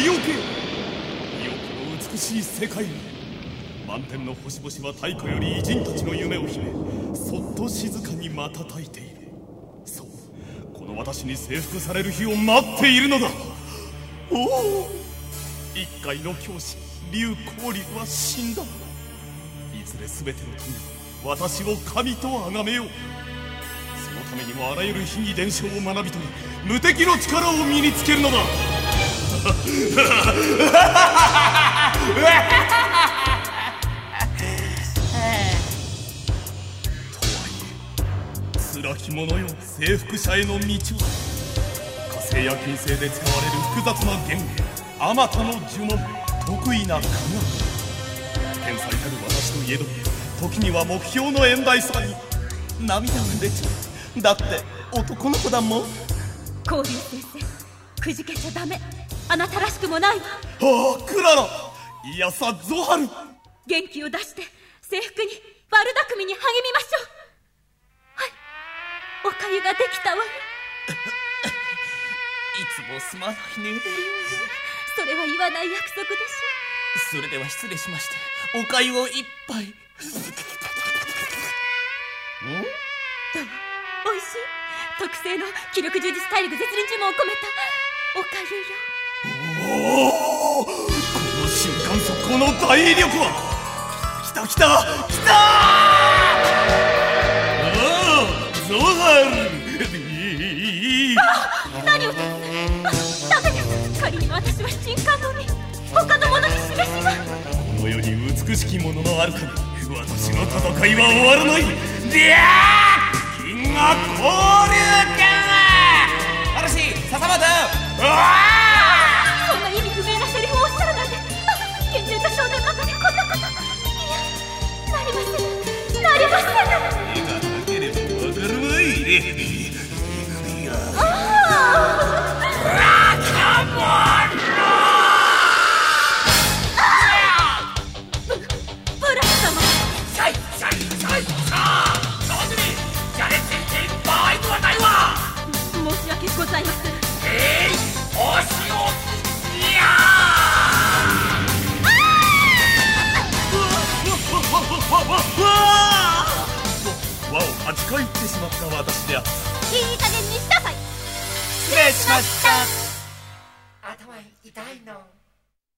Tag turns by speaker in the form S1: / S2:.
S1: 意を受け。よこの美しい世界に満天の星々は太古より偉人たちの夢を秘めそっと静かに瞬いている。そうこの私に征服される日を待っているのだ。おお一介の教師劉光龍は死んだ。いずれ全ての民は私を神と崇めよう。そのためにもあらゆる秘技伝承を学び取り無敵の力を身につけるのだ。辛き者よ。征服者への道は火星や金星で使われる複雑な言語あまたの呪文得意な科学天才たる私といえど時には目標の遠大さに涙が出ちゃうだって男の子だもん
S2: 交流先生くじけちゃダメあなたらしくもない。わ
S1: ああクララいやさゾハル。
S2: 元気を出して制服に悪巧みに励みましょう。はい。おかゆができたわ。よ
S3: いつもすまないね。
S2: それは言わない約束でし
S3: それでは失礼しましておかゆを一杯。ん？
S2: ょどうおいしい。特製の気力充実体力絶倫呪文を込めたおかゆよ
S1: おおこの瞬間速攻の大威力は。来た来た来たおおゾハル。
S2: 何をす。るあダメです。仮に私は新刊のに他の者に示しが
S1: この世に美しきもののあるかに私の戦いは終わらないであ金河交流剣
S3: 嵐笹本。
S1: うわ Baby, を8回言ってしまった私であった。
S2: いい加減にしなさい。
S3: 失礼しました。頭痛いの